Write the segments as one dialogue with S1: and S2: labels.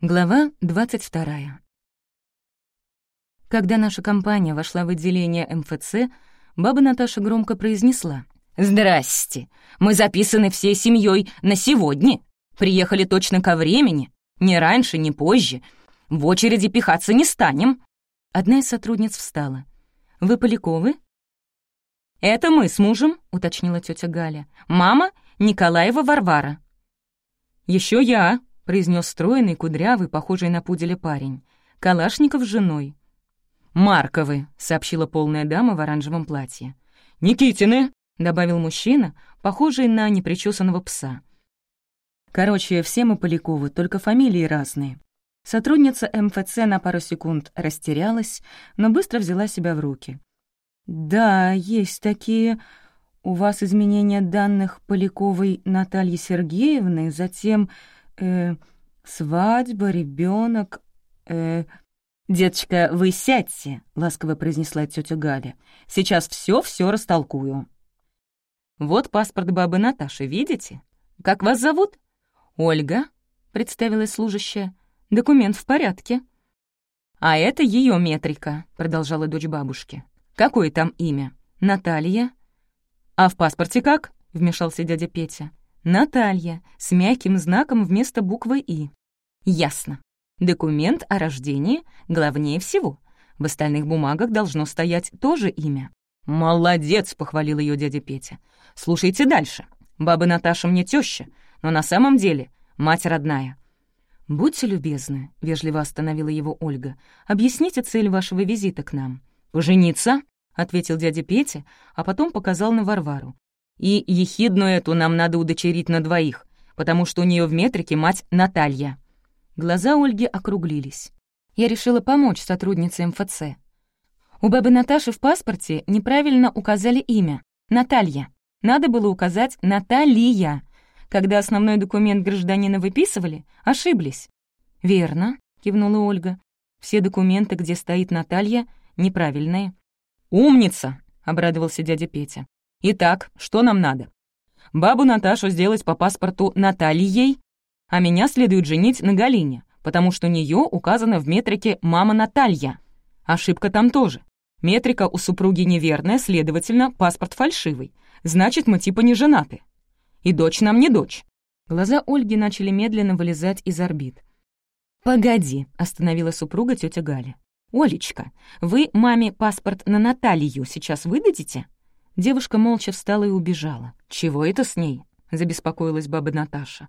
S1: Глава 22. Когда наша компания вошла в отделение МФЦ, баба Наташа громко произнесла. «Здрасте! Мы записаны всей семьей на сегодня. Приехали точно ко времени. Ни раньше, ни позже. В очереди пихаться не станем». Одна из сотрудниц встала. «Вы Поляковы?» «Это мы с мужем», — уточнила тетя Галя. «Мама — Николаева Варвара». Еще я», произнес стройный, кудрявый, похожий на пуделя парень. «Калашников с женой». «Марковы», — сообщила полная дама в оранжевом платье. «Никитины», — добавил мужчина, похожий на непричесанного пса. Короче, все мы Поляковы, только фамилии разные. Сотрудница МФЦ на пару секунд растерялась, но быстро взяла себя в руки. «Да, есть такие. У вас изменение данных Поляковой Натальи Сергеевны, затем э, свадьба, ребенок, э... «Деточка, вы сядьте», — ласково произнесла тетя Галя. «Сейчас все-все растолкую». «Вот паспорт бабы Наташи, видите? Как вас зовут?» «Ольга», — представилась служащая. «Документ в порядке». «А это ее метрика», — продолжала дочь бабушки. «Какое там имя? Наталья?» «А в паспорте как?» — вмешался дядя Петя. Наталья, с мягким знаком вместо буквы «И». Ясно. Документ о рождении главнее всего. В остальных бумагах должно стоять тоже имя. «Молодец!» — похвалил ее дядя Петя. «Слушайте дальше. Баба Наташа мне теща, но на самом деле мать родная». «Будьте любезны», — вежливо остановила его Ольга. «Объясните цель вашего визита к нам». «Пожениться?» — ответил дядя Петя, а потом показал на Варвару. И ехидную эту нам надо удочерить на двоих, потому что у нее в метрике мать Наталья». Глаза Ольги округлились. Я решила помочь сотруднице МФЦ. У бабы Наташи в паспорте неправильно указали имя — Наталья. Надо было указать «Наталья». Когда основной документ гражданина выписывали, ошиблись. «Верно», — кивнула Ольга. «Все документы, где стоит Наталья, неправильные». «Умница!» — обрадовался дядя Петя. Итак, что нам надо? Бабу Наташу сделать по паспорту Натальей, а меня следует женить на Галине, потому что у нее указано в метрике «мама Наталья». Ошибка там тоже. Метрика у супруги неверная, следовательно, паспорт фальшивый. Значит, мы типа не женаты. И дочь нам не дочь. Глаза Ольги начали медленно вылезать из орбит. «Погоди», — остановила супруга тетя Галя. «Олечка, вы маме паспорт на Наталью сейчас выдадите?» Девушка молча встала и убежала. «Чего это с ней?» — забеспокоилась баба Наташа.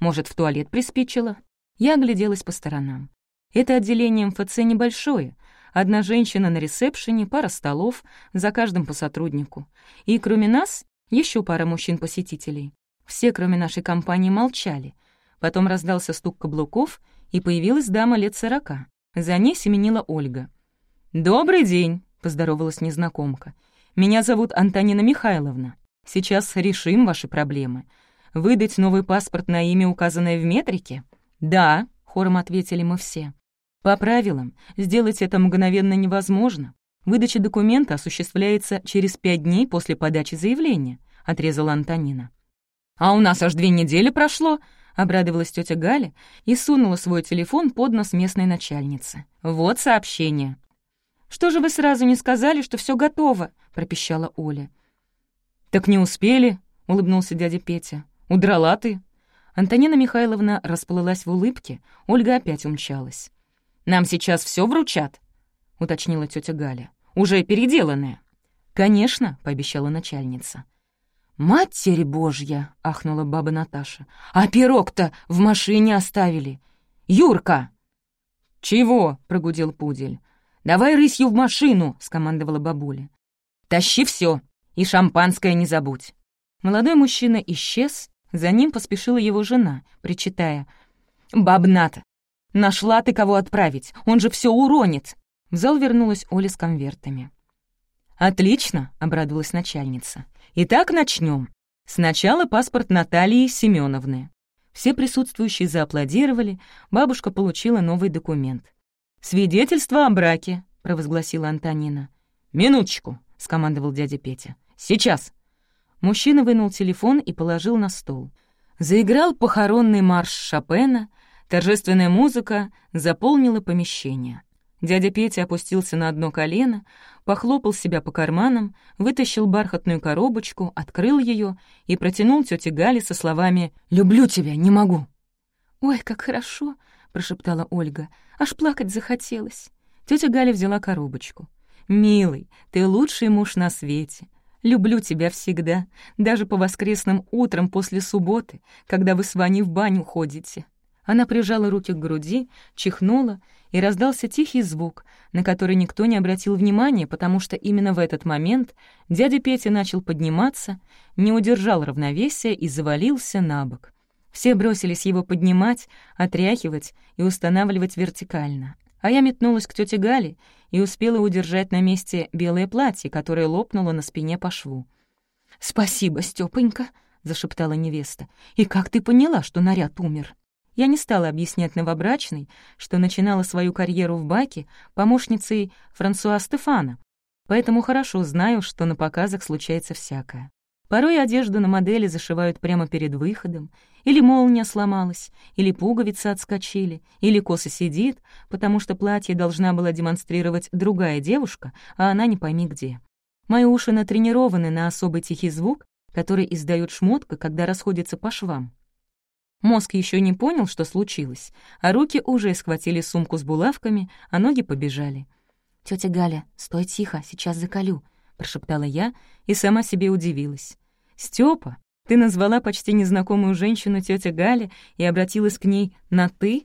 S1: «Может, в туалет приспичила?» Я огляделась по сторонам. Это отделение МФЦ небольшое. Одна женщина на ресепшене, пара столов, за каждым по сотруднику. И кроме нас, еще пара мужчин-посетителей. Все, кроме нашей компании, молчали. Потом раздался стук каблуков, и появилась дама лет сорока. За ней семенила Ольга. «Добрый день», — поздоровалась незнакомка. Меня зовут Антонина Михайловна. Сейчас решим ваши проблемы. Выдать новый паспорт на имя, указанное в метрике? Да, хором ответили мы все. По правилам, сделать это мгновенно невозможно. Выдача документа осуществляется через пять дней после подачи заявления, отрезала Антонина. А у нас аж две недели прошло, обрадовалась тетя Галя и сунула свой телефон под нос местной начальницы. Вот сообщение. «Что же вы сразу не сказали, что все готово?» — пропищала Оля. «Так не успели», — улыбнулся дядя Петя. «Удрала ты». Антонина Михайловна расплылась в улыбке, Ольга опять умчалась. «Нам сейчас все вручат?» — уточнила тетя Галя. «Уже переделанное». «Конечно», — пообещала начальница. «Матерь Божья!» — ахнула баба Наташа. «А пирог-то в машине оставили! Юрка!» «Чего?» — прогудел пудель. «Давай рысью в машину!» — скомандовала бабуля. «Тащи все и шампанское не забудь!» Молодой мужчина исчез, за ним поспешила его жена, причитая. «Бабната! Нашла ты кого отправить, он же все уронит!» В зал вернулась Оля с конвертами. «Отлично!» — обрадовалась начальница. «Итак, начнем. Сначала паспорт Натальи Семеновны». Все присутствующие зааплодировали, бабушка получила новый документ. «Свидетельство о браке», — провозгласила Антонина. «Минуточку», — скомандовал дядя Петя. «Сейчас». Мужчина вынул телефон и положил на стол. Заиграл похоронный марш Шопена, Торжественная музыка заполнила помещение. Дядя Петя опустился на одно колено, похлопал себя по карманам, вытащил бархатную коробочку, открыл ее и протянул тете Гале со словами «Люблю тебя, не могу».
S2: «Ой, как хорошо!» — прошептала Ольга. «Аж плакать захотелось».
S1: Тетя Галя взяла коробочку. «Милый, ты лучший муж на свете. Люблю тебя всегда, даже по воскресным утрам после субботы, когда вы с Ваней в баню ходите». Она прижала руки к груди, чихнула, и раздался тихий звук, на который никто не обратил внимания, потому что именно в этот момент дядя Петя начал подниматься, не удержал равновесия и завалился на бок. Все бросились его поднимать, отряхивать и устанавливать вертикально. А я метнулась к тете Гале и успела удержать на месте белое платье, которое лопнуло на спине по шву.
S2: «Спасибо, Стёпонька», — зашептала невеста. «И как ты поняла, что наряд умер?»
S1: Я не стала объяснять новобрачной, что начинала свою карьеру в Баке помощницей Франсуа Стефана, поэтому хорошо знаю, что на показах случается всякое. Порой одежду на модели зашивают прямо перед выходом, или молния сломалась, или пуговицы отскочили, или косо сидит, потому что платье должна была демонстрировать другая девушка, а она не пойми где. Мои уши натренированы на особый тихий звук, который издает шмотка, когда расходится по швам. Мозг еще не понял, что случилось, а руки уже схватили сумку с булавками, а ноги побежали.
S2: Тетя Галя, стой тихо, сейчас заколю», — прошептала я и сама себе удивилась.
S1: «Стёпа, ты назвала почти незнакомую женщину тетя Галя и обратилась к ней на «ты»?»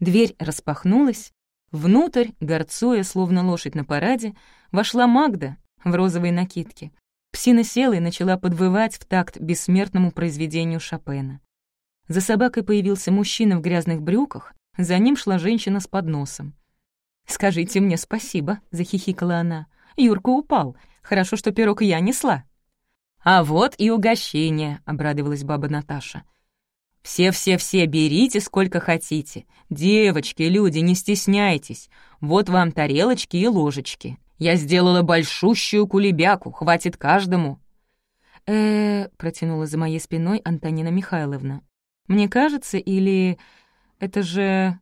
S1: Дверь распахнулась. Внутрь, горцуя, словно лошадь на параде, вошла Магда в розовой накидке. Псина села и начала подвывать в такт бессмертному произведению Шопена. За собакой появился мужчина в грязных брюках, за ним шла женщина с подносом. «Скажите мне спасибо», — захихикала она. «Юрка упал. Хорошо, что пирог я несла». «А вот и угощение», — обрадовалась баба Наташа. «Все-все-все берите сколько хотите. Девочки, люди, не стесняйтесь. Вот вам тарелочки и ложечки. Я сделала большущую кулебяку, хватит каждому».
S2: «Э-э», протянула за моей спиной Антонина Михайловна. Мне кажется, или... Это же...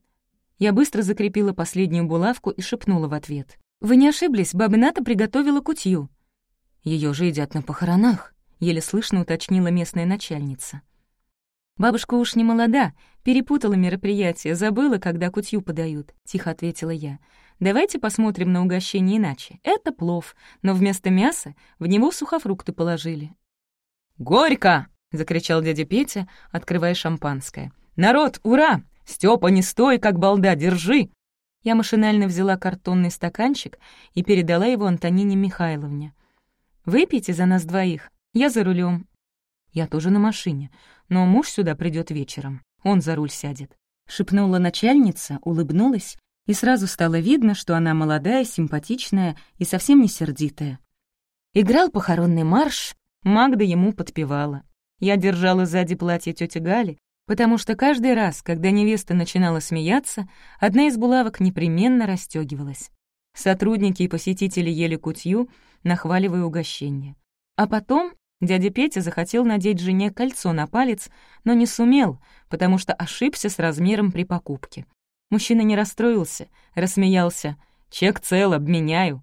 S2: Я быстро закрепила последнюю булавку и шепнула в ответ. «Вы не ошиблись, баба Ната приготовила кутью». Ее же едят на похоронах», — еле слышно уточнила местная начальница. «Бабушка уж не молода, перепутала мероприятие, забыла, когда кутью подают», — тихо ответила я. «Давайте посмотрим на угощение иначе. Это плов, но вместо мяса в него сухофрукты положили».
S1: «Горько!» — закричал дядя Петя, открывая шампанское. «Народ, ура! Степа, не стой, как балда, держи!» Я машинально взяла картонный стаканчик и передала его Антонине Михайловне. «Выпейте за нас двоих, я за рулем. «Я тоже на машине, но муж сюда придет вечером, он за руль сядет», — шепнула начальница, улыбнулась, и сразу стало видно, что она молодая, симпатичная и совсем не сердитая. Играл похоронный марш, Магда ему подпевала. Я держала сзади платье тети Гали, потому что каждый раз, когда невеста начинала смеяться, одна из булавок непременно расстегивалась. Сотрудники и посетители ели кутью, нахваливая угощение. А потом дядя Петя захотел надеть жене кольцо на палец, но не сумел, потому что ошибся с размером при покупке. Мужчина не расстроился, рассмеялся. «Чек цел, обменяю».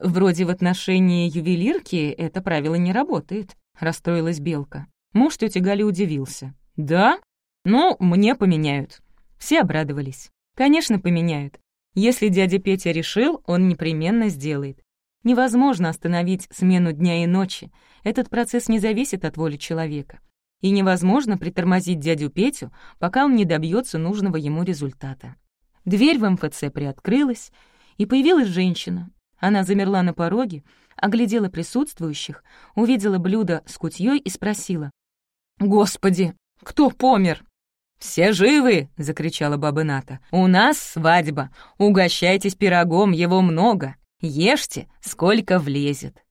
S1: Вроде в отношении ювелирки это правило не работает. — расстроилась Белка. Муж тети Гали удивился. «Да? Ну, мне поменяют». Все обрадовались. «Конечно, поменяют. Если дядя Петя решил, он непременно сделает. Невозможно остановить смену дня и ночи. Этот процесс не зависит от воли человека. И невозможно притормозить дядю Петю, пока он не добьется нужного ему результата. Дверь в МФЦ приоткрылась, и появилась женщина. Она замерла на пороге, оглядела присутствующих, увидела блюдо с кутьей и спросила. «Господи, кто помер?» «Все живы!» — закричала баба Ната. «У нас свадьба. Угощайтесь пирогом, его много. Ешьте, сколько влезет».